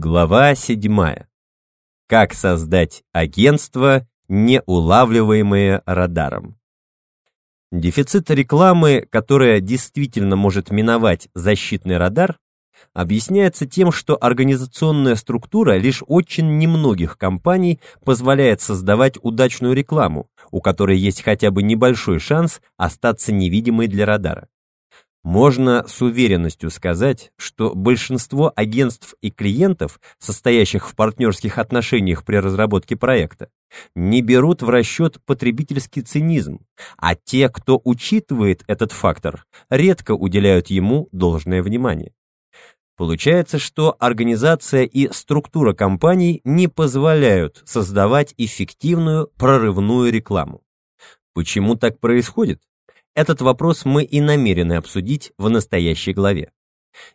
Глава 7. Как создать агентство, неулавливаемое радаром. Дефицит рекламы, которая действительно может миновать защитный радар, объясняется тем, что организационная структура лишь очень немногих компаний позволяет создавать удачную рекламу, у которой есть хотя бы небольшой шанс остаться невидимой для радара. Можно с уверенностью сказать, что большинство агентств и клиентов, состоящих в партнерских отношениях при разработке проекта, не берут в расчет потребительский цинизм, а те, кто учитывает этот фактор, редко уделяют ему должное внимание. Получается, что организация и структура компаний не позволяют создавать эффективную прорывную рекламу. Почему так происходит? Этот вопрос мы и намерены обсудить в настоящей главе.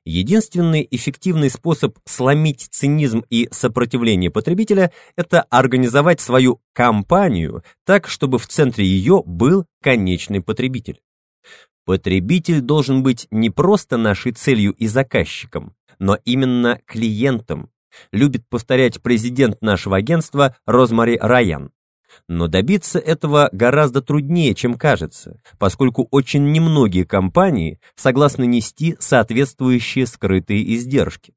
Единственный эффективный способ сломить цинизм и сопротивление потребителя – это организовать свою компанию так, чтобы в центре ее был конечный потребитель. Потребитель должен быть не просто нашей целью и заказчиком, но именно клиентом, любит повторять президент нашего агентства Розмари Райан. Но добиться этого гораздо труднее, чем кажется, поскольку очень немногие компании согласны нести соответствующие скрытые издержки.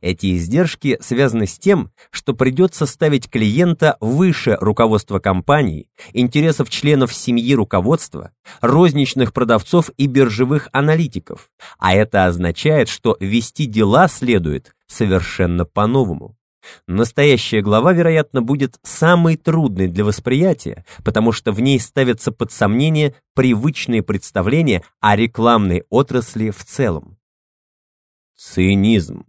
Эти издержки связаны с тем, что придется ставить клиента выше руководства компании, интересов членов семьи руководства, розничных продавцов и биржевых аналитиков, а это означает, что вести дела следует совершенно по-новому. Настоящая глава, вероятно, будет самой трудной для восприятия, потому что в ней ставятся под сомнение привычные представления о рекламной отрасли в целом. Цинизм.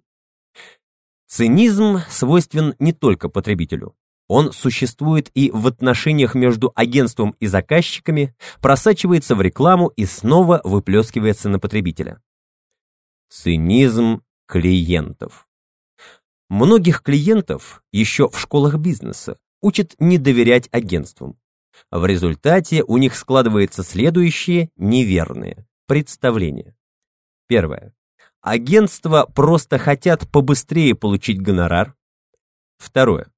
Цинизм свойствен не только потребителю. Он существует и в отношениях между агентством и заказчиками, просачивается в рекламу и снова выплескивается на потребителя. Цинизм клиентов. Многих клиентов еще в школах бизнеса учат не доверять агентствам. В результате у них складывается следующее неверное представление. Первое. Агентства просто хотят побыстрее получить гонорар. Второе.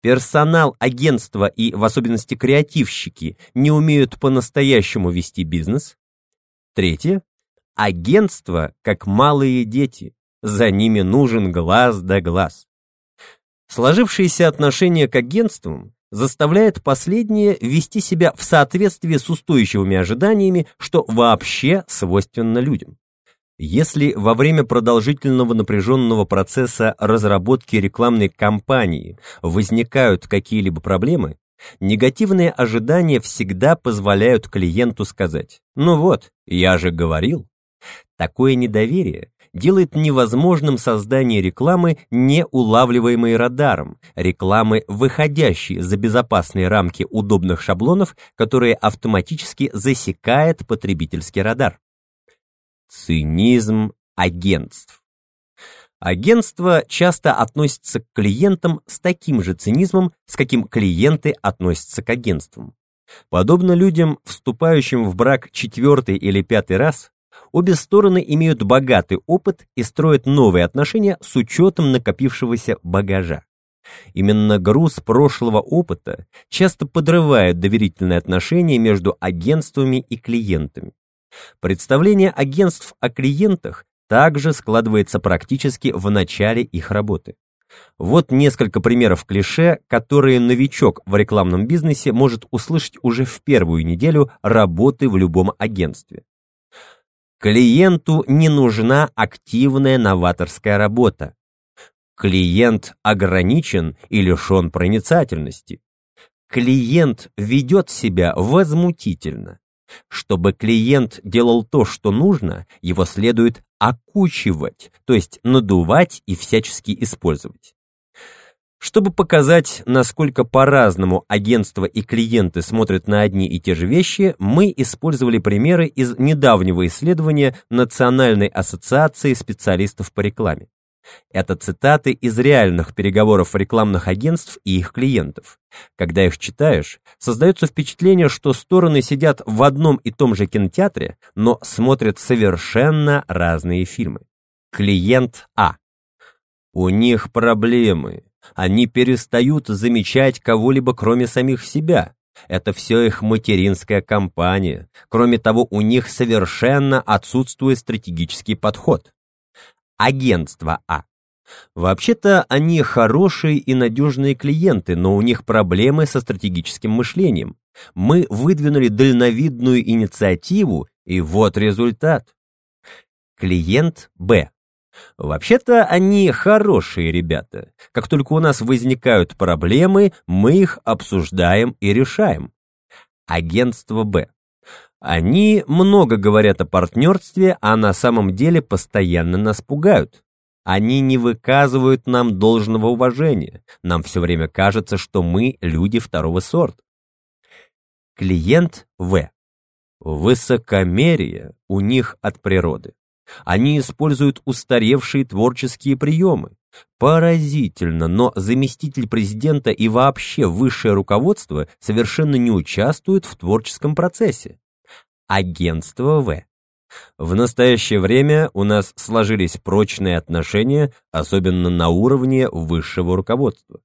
Персонал агентства и в особенности креативщики не умеют по-настоящему вести бизнес. Третье. Агентства как малые дети за ними нужен глаз да глаз. Сложившееся отношение к агентствам заставляет последние вести себя в соответствии с устойчивыми ожиданиями, что вообще свойственно людям. Если во время продолжительного напряженного процесса разработки рекламной кампании возникают какие-либо проблемы, негативные ожидания всегда позволяют клиенту сказать «Ну вот, я же говорил». Такое недоверие делает невозможным создание рекламы, не улавливаемой радаром, рекламы, выходящей за безопасные рамки удобных шаблонов, которые автоматически засекает потребительский радар. Цинизм агентств. Агентство часто относится к клиентам с таким же цинизмом, с каким клиенты относятся к агентствам. Подобно людям, вступающим в брак четвертый или пятый раз, обе стороны имеют богатый опыт и строят новые отношения с учетом накопившегося багажа. Именно груз прошлого опыта часто подрывает доверительные отношения между агентствами и клиентами. Представление агентств о клиентах также складывается практически в начале их работы. Вот несколько примеров клише, которые новичок в рекламном бизнесе может услышать уже в первую неделю работы в любом агентстве. Клиенту не нужна активная новаторская работа. Клиент ограничен и лишен проницательности. Клиент ведет себя возмутительно. Чтобы клиент делал то, что нужно, его следует окучивать, то есть надувать и всячески использовать. Чтобы показать, насколько по-разному агентства и клиенты смотрят на одни и те же вещи, мы использовали примеры из недавнего исследования Национальной ассоциации специалистов по рекламе. Это цитаты из реальных переговоров рекламных агентств и их клиентов. Когда их читаешь, создается впечатление, что стороны сидят в одном и том же кинотеатре, но смотрят совершенно разные фильмы. Клиент А. У них проблемы. Они перестают замечать кого-либо, кроме самих себя. Это все их материнская компания. Кроме того, у них совершенно отсутствует стратегический подход. Агентство А. Вообще-то они хорошие и надежные клиенты, но у них проблемы со стратегическим мышлением. Мы выдвинули дальновидную инициативу, и вот результат. Клиент Б. Вообще-то они хорошие ребята. Как только у нас возникают проблемы, мы их обсуждаем и решаем. Агентство Б. Они много говорят о партнерстве, а на самом деле постоянно нас пугают. Они не выказывают нам должного уважения. Нам все время кажется, что мы люди второго сорта. Клиент В. Высокомерие у них от природы. Они используют устаревшие творческие приемы. Поразительно, но заместитель президента и вообще высшее руководство совершенно не участвуют в творческом процессе. Агентство В. В настоящее время у нас сложились прочные отношения, особенно на уровне высшего руководства.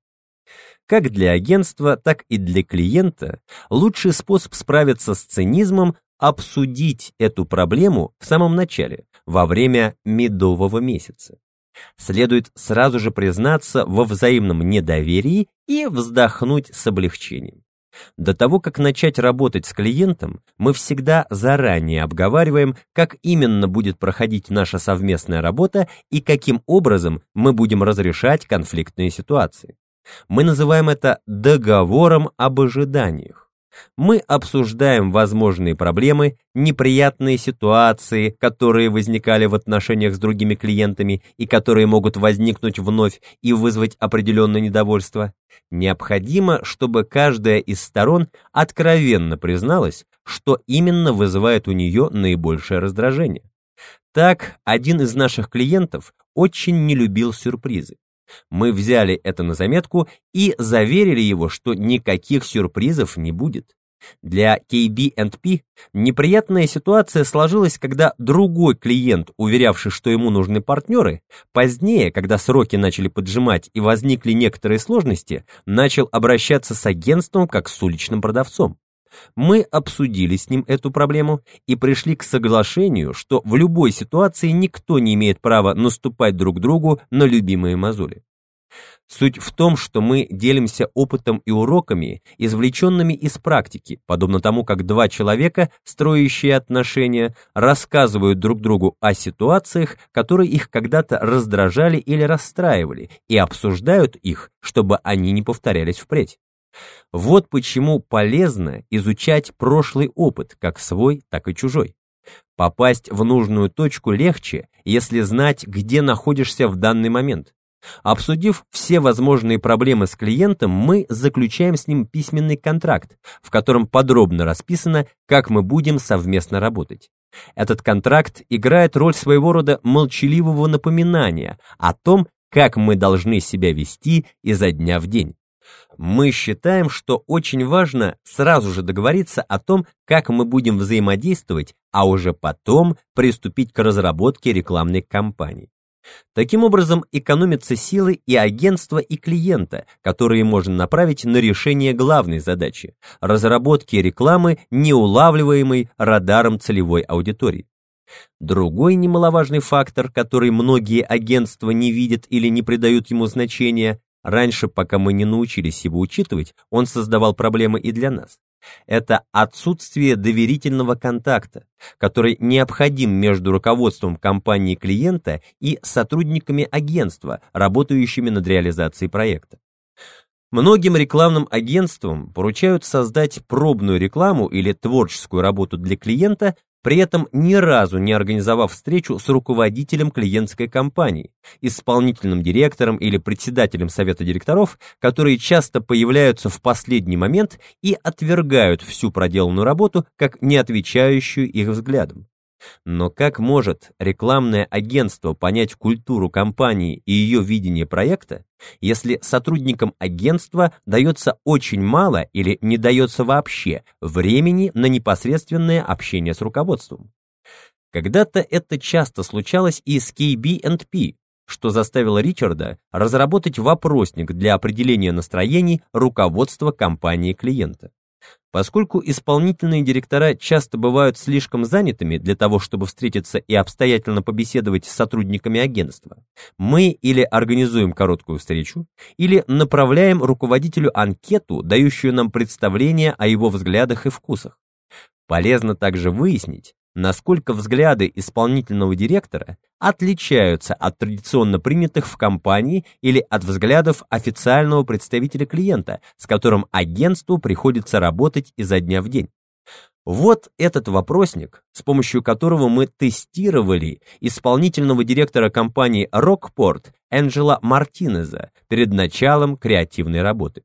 Как для агентства, так и для клиента лучший способ справиться с цинизмом обсудить эту проблему в самом начале, во время медового месяца. Следует сразу же признаться во взаимном недоверии и вздохнуть с облегчением. До того, как начать работать с клиентом, мы всегда заранее обговариваем, как именно будет проходить наша совместная работа и каким образом мы будем разрешать конфликтные ситуации. Мы называем это договором об ожиданиях. Мы обсуждаем возможные проблемы, неприятные ситуации, которые возникали в отношениях с другими клиентами и которые могут возникнуть вновь и вызвать определенное недовольство. Необходимо, чтобы каждая из сторон откровенно призналась, что именно вызывает у нее наибольшее раздражение. Так, один из наших клиентов очень не любил сюрпризы. Мы взяли это на заметку и заверили его, что никаких сюрпризов не будет. Для KB&P неприятная ситуация сложилась, когда другой клиент, уверявший, что ему нужны партнеры, позднее, когда сроки начали поджимать и возникли некоторые сложности, начал обращаться с агентством как с уличным продавцом. Мы обсудили с ним эту проблему и пришли к соглашению, что в любой ситуации никто не имеет права наступать друг другу на любимые мозоли. Суть в том, что мы делимся опытом и уроками, извлеченными из практики, подобно тому, как два человека, строящие отношения, рассказывают друг другу о ситуациях, которые их когда-то раздражали или расстраивали, и обсуждают их, чтобы они не повторялись впредь. Вот почему полезно изучать прошлый опыт, как свой, так и чужой. Попасть в нужную точку легче, если знать, где находишься в данный момент. Обсудив все возможные проблемы с клиентом, мы заключаем с ним письменный контракт, в котором подробно расписано, как мы будем совместно работать. Этот контракт играет роль своего рода молчаливого напоминания о том, как мы должны себя вести изо дня в день. Мы считаем, что очень важно сразу же договориться о том, как мы будем взаимодействовать, а уже потом приступить к разработке рекламной кампании. Таким образом, экономятся силы и агентства, и клиента, которые можно направить на решение главной задачи – разработки рекламы, неулавливаемой радаром целевой аудитории. Другой немаловажный фактор, который многие агентства не видят или не придают ему значения, раньше, пока мы не научились его учитывать, он создавал проблемы и для нас. Это отсутствие доверительного контакта, который необходим между руководством компании клиента и сотрудниками агентства, работающими над реализацией проекта. Многим рекламным агентствам поручают создать пробную рекламу или творческую работу для клиента, при этом ни разу не организовав встречу с руководителем клиентской компании, исполнительным директором или председателем совета директоров, которые часто появляются в последний момент и отвергают всю проделанную работу как не отвечающую их взглядам. Но как может рекламное агентство понять культуру компании и ее видение проекта, если сотрудникам агентства дается очень мало или не дается вообще времени на непосредственное общение с руководством? Когда-то это часто случалось и с KB&P, что заставило Ричарда разработать вопросник для определения настроений руководства компании клиента. Поскольку исполнительные директора часто бывают слишком занятыми для того, чтобы встретиться и обстоятельно побеседовать с сотрудниками агентства, мы или организуем короткую встречу, или направляем руководителю анкету, дающую нам представление о его взглядах и вкусах. Полезно также выяснить, насколько взгляды исполнительного директора отличаются от традиционно принятых в компании или от взглядов официального представителя клиента, с которым агентству приходится работать изо дня в день. Вот этот вопросник, с помощью которого мы тестировали исполнительного директора компании Rockport Энджела Мартинеза перед началом креативной работы.